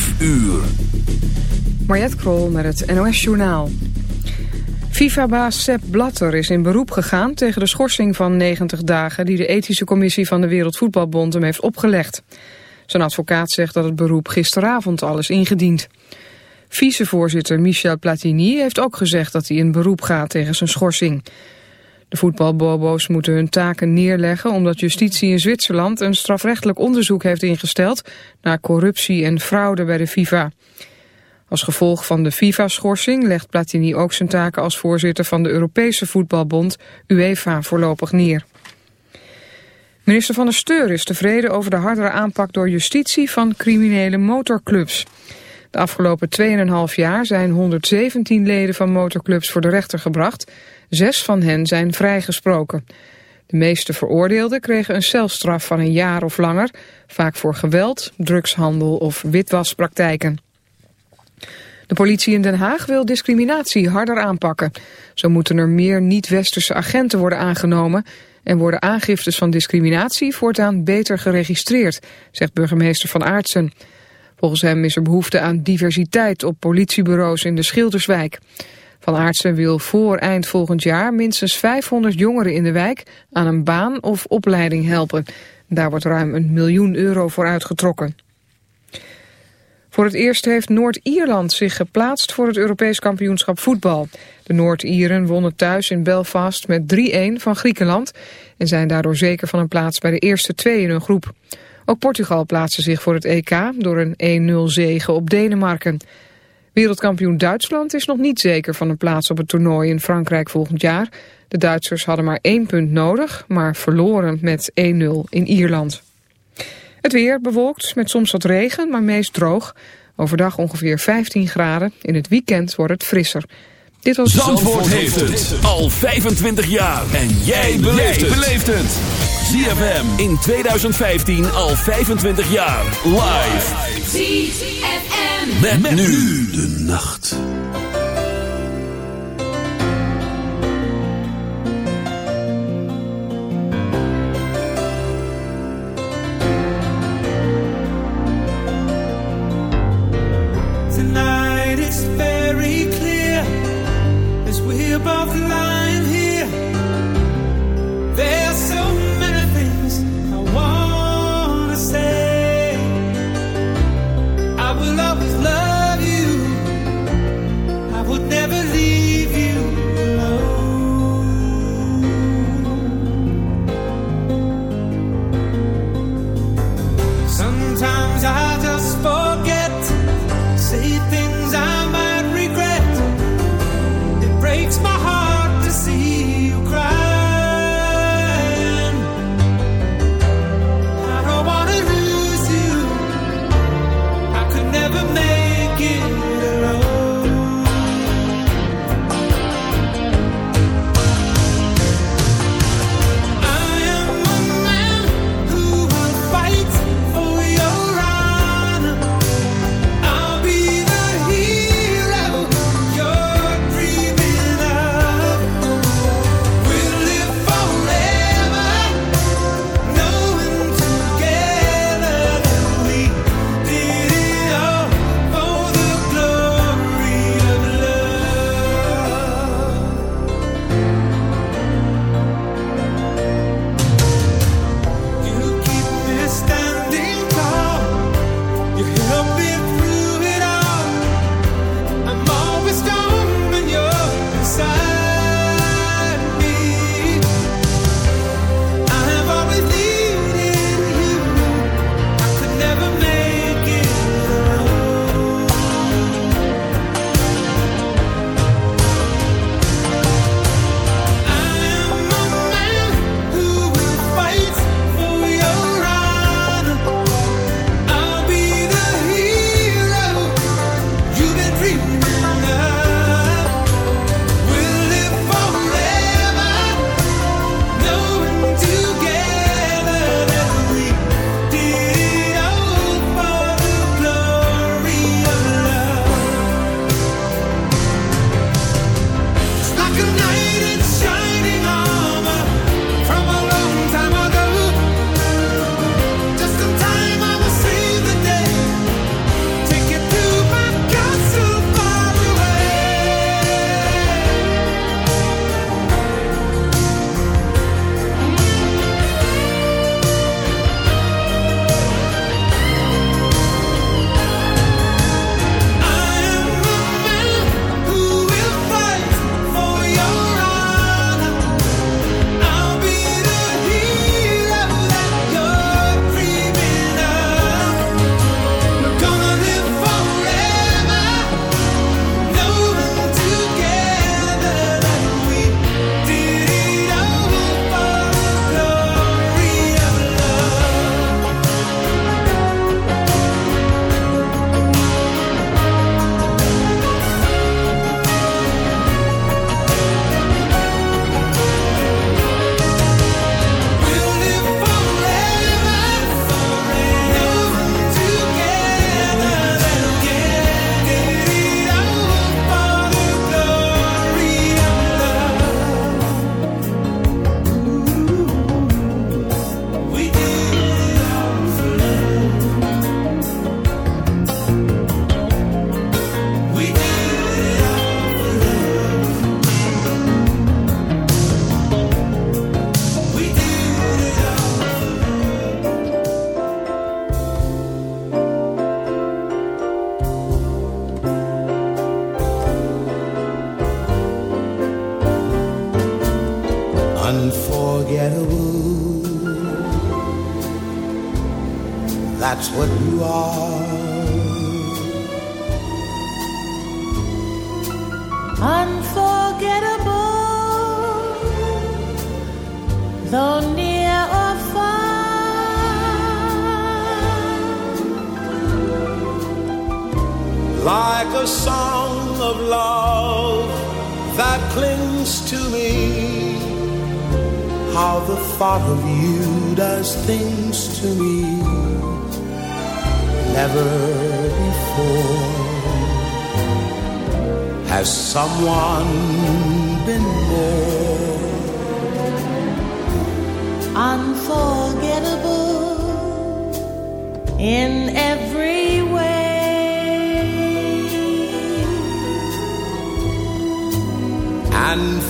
5 uur. Mariette Krol met het NOS Journaal. FIFA-baas Sepp Blatter is in beroep gegaan tegen de schorsing van 90 dagen... die de ethische commissie van de Wereldvoetbalbond hem heeft opgelegd. Zijn advocaat zegt dat het beroep gisteravond al is ingediend. Vicevoorzitter Michel Platini heeft ook gezegd dat hij in beroep gaat tegen zijn schorsing. De voetbalbobo's moeten hun taken neerleggen omdat justitie in Zwitserland een strafrechtelijk onderzoek heeft ingesteld naar corruptie en fraude bij de FIFA. Als gevolg van de FIFA-schorsing legt Platini ook zijn taken als voorzitter van de Europese voetbalbond UEFA voorlopig neer. Minister van der Steur is tevreden over de hardere aanpak door justitie van criminele motorclubs. De afgelopen 2,5 jaar zijn 117 leden van motorclubs voor de rechter gebracht. Zes van hen zijn vrijgesproken. De meeste veroordeelden kregen een celstraf van een jaar of langer, vaak voor geweld, drugshandel of witwaspraktijken. De politie in Den Haag wil discriminatie harder aanpakken. Zo moeten er meer niet-westerse agenten worden aangenomen... en worden aangiftes van discriminatie voortaan beter geregistreerd... zegt burgemeester Van Aartsen. Volgens hem is er behoefte aan diversiteit op politiebureaus in de Schilderswijk. Van Aartsen wil voor eind volgend jaar minstens 500 jongeren in de wijk aan een baan of opleiding helpen. Daar wordt ruim een miljoen euro voor uitgetrokken. Voor het eerst heeft Noord-Ierland zich geplaatst voor het Europees kampioenschap voetbal. De Noord-Ieren wonnen thuis in Belfast met 3-1 van Griekenland... en zijn daardoor zeker van een plaats bij de eerste twee in hun groep. Ook Portugal plaatste zich voor het EK door een 1-0 zege op Denemarken. Wereldkampioen Duitsland is nog niet zeker van een plaats op het toernooi in Frankrijk volgend jaar. De Duitsers hadden maar één punt nodig, maar verloren met 1-0 in Ierland. Het weer bewolkt met soms wat regen, maar meest droog. Overdag ongeveer 15 graden. In het weekend wordt het frisser. Dit was Zandvoort, Zandvoort heeft het al 25 jaar. En jij beleeft het. ZFM in 2015 al 25 jaar. Live. ZFM. Met, met nu de nacht. Tonight it's very clear as we're both lying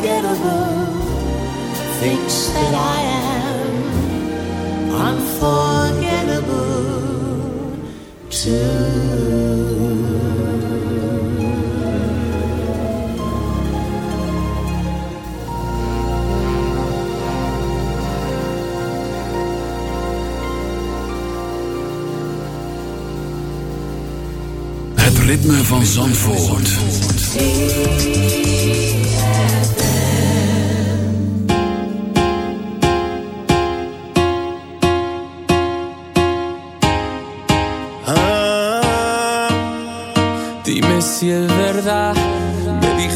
unforgettable thinks that I am unforgettable too. ritme van Zandvoort.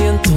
siento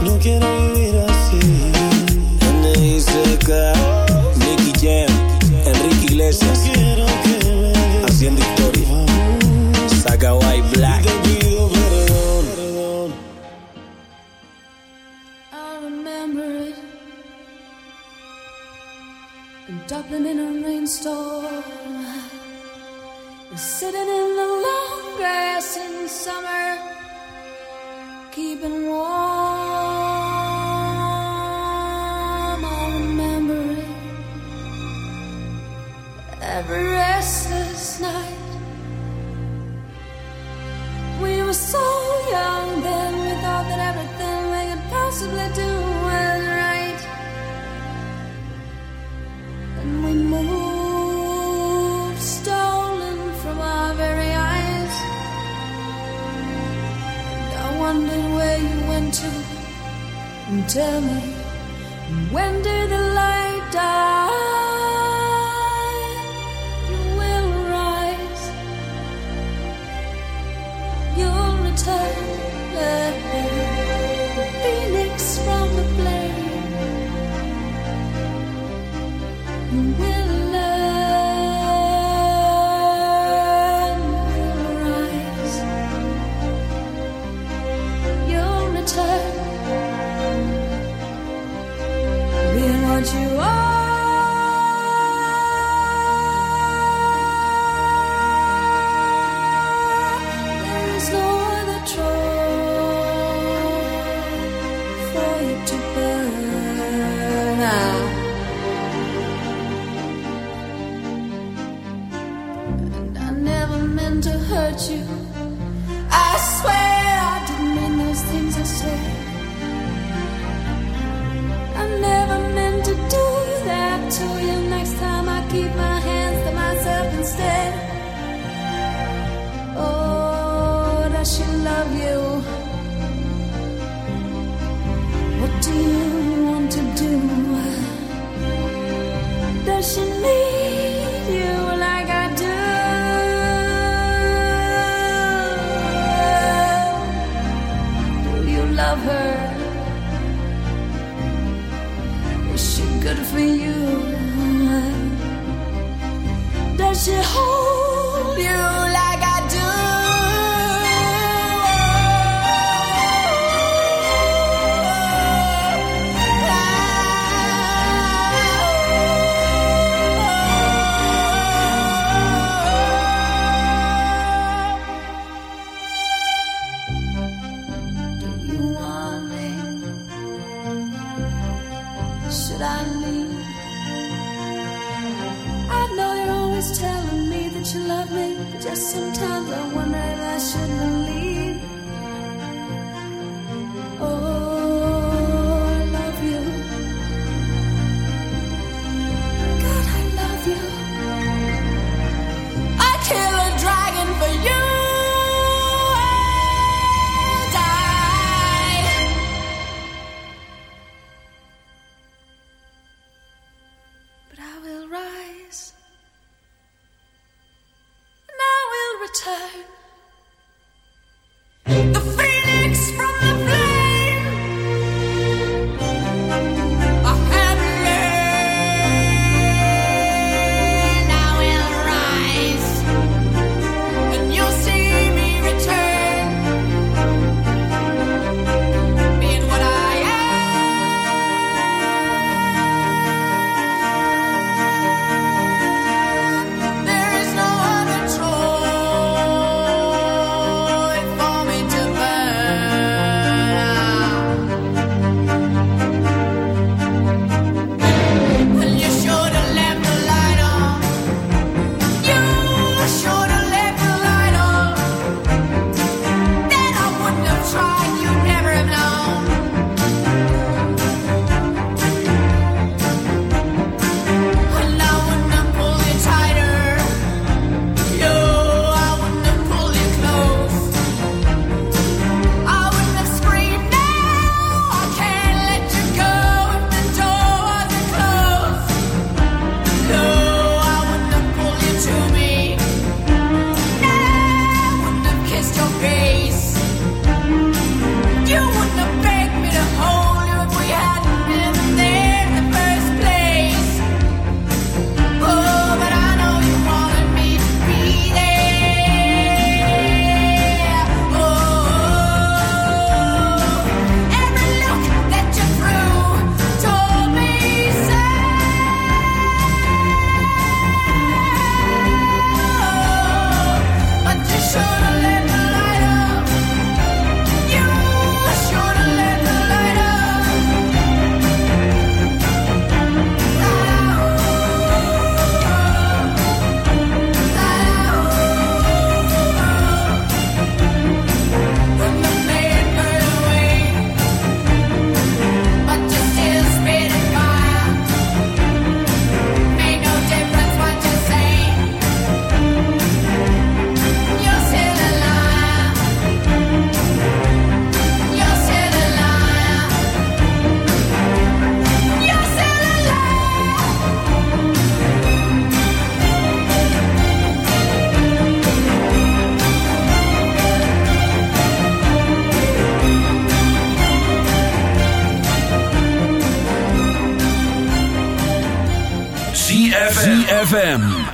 Looking at to hurt you.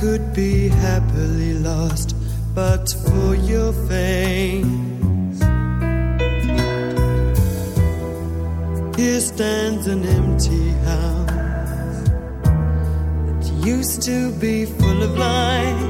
Could be happily lost, but for your face. Here stands an empty house that used to be full of life.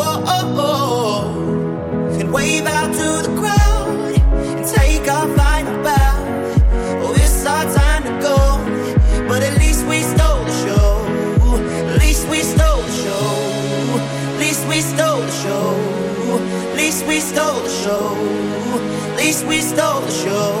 stole the show.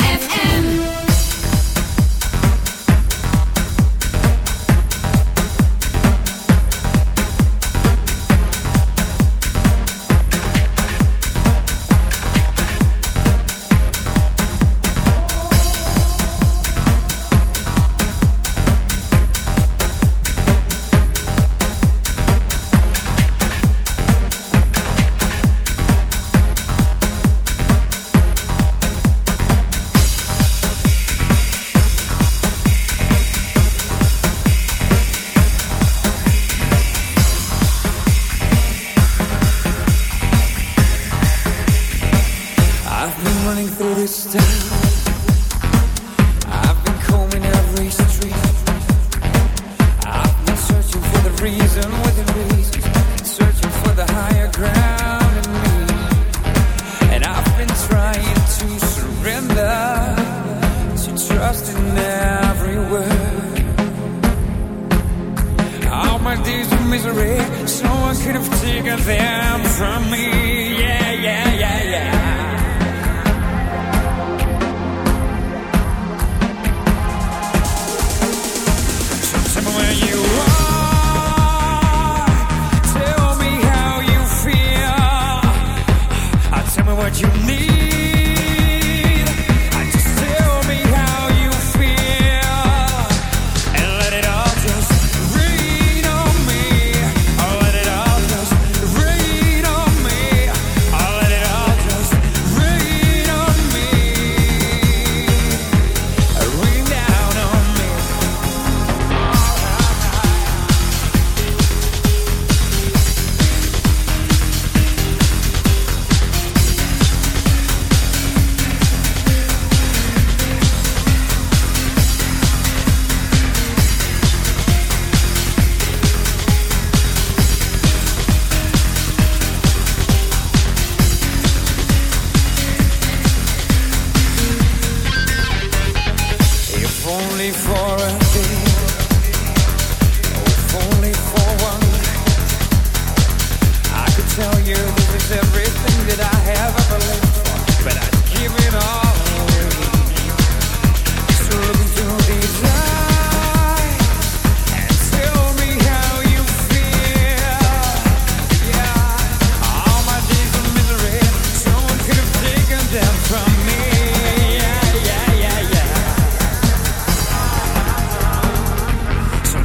No one could have taken them from me. Yeah, yeah, yeah, yeah.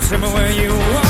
Tell me where you are.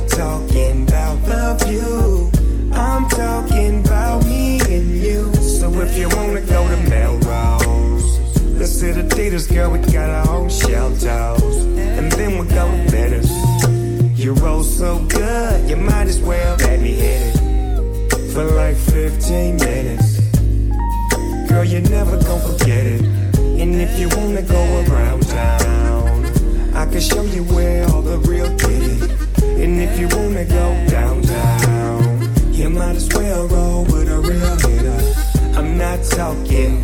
not talking about the. I'm talking about me and you. So if you wanna go to Melrose, let's hit the theaters, girl. We got our own shelters, and then we'll go to Venice. You roll oh so good, you might as well let me hit it for like 15 minutes. Girl, you're never gonna forget it. And if you wanna go around town, I can show you where all the real kitty if you wanna go downtown, you might as well roll with a real hitter. I'm not talking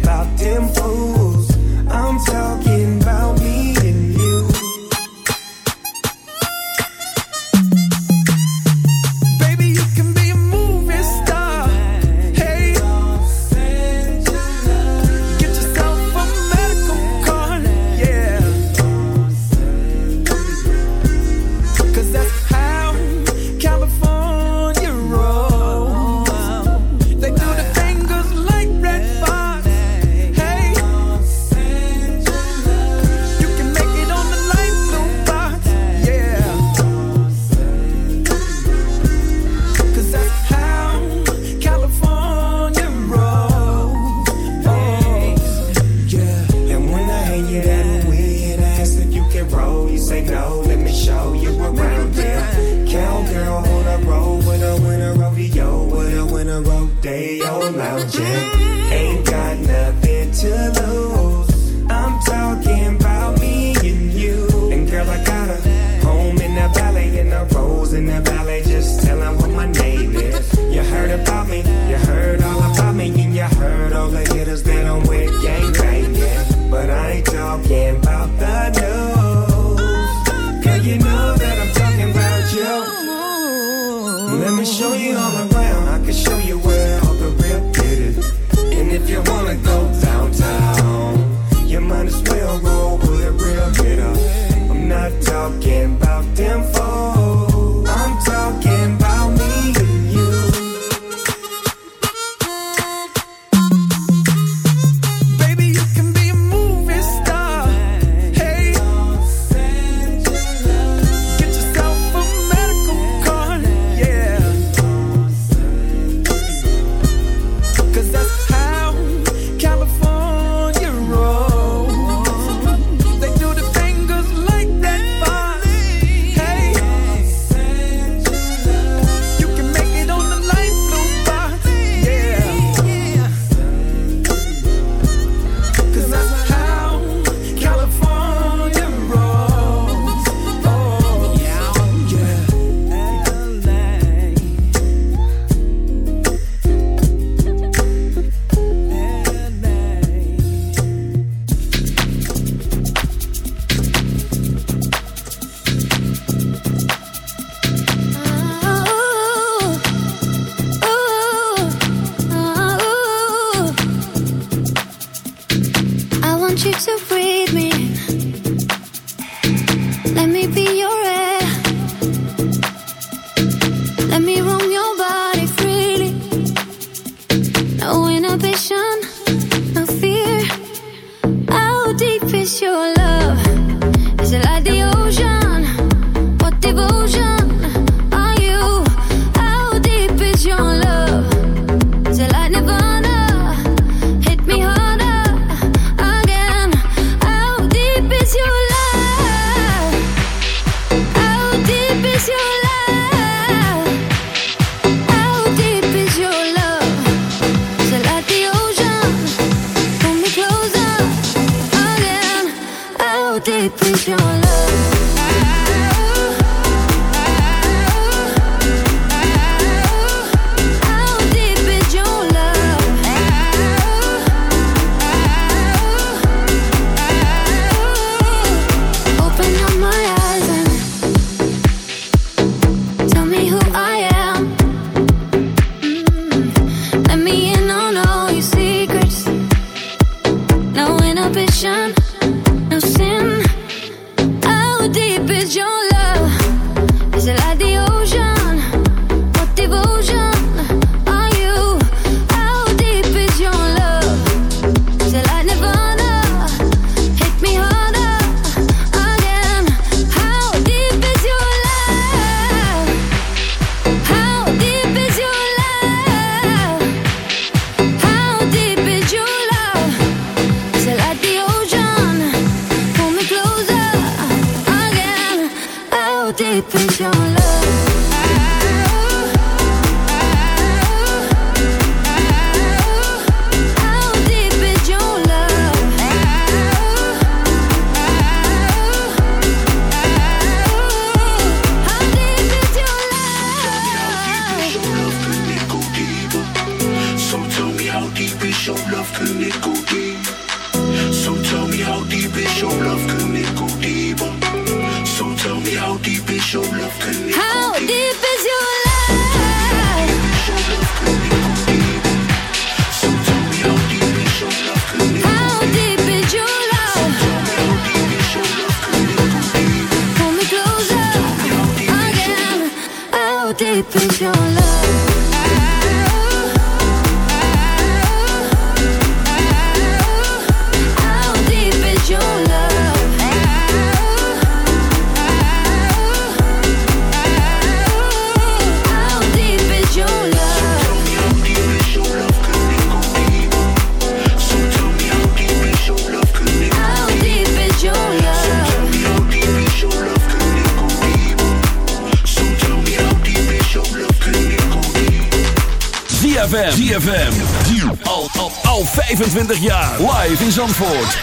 25 jaar. Live in Zandvoort.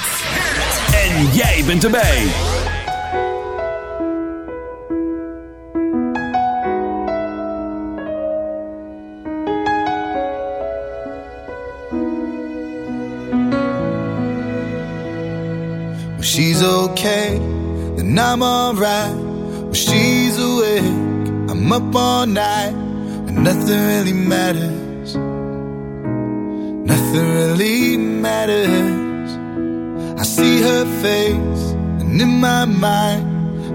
En jij bent erbij. When she's okay, then I'm alright. When she's awake, I'm up all night. And nothing really matters. Matters. I see her face, and in my mind,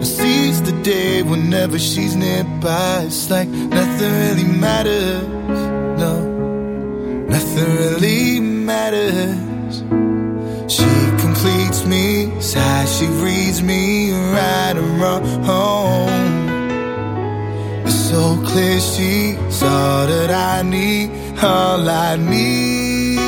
I seize the day whenever she's nearby. It's like nothing really matters. No, nothing really matters. She completes me, sighs, she reads me right and wrong. It's so clear she's all that I need, all I need.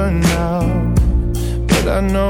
Over now, but I know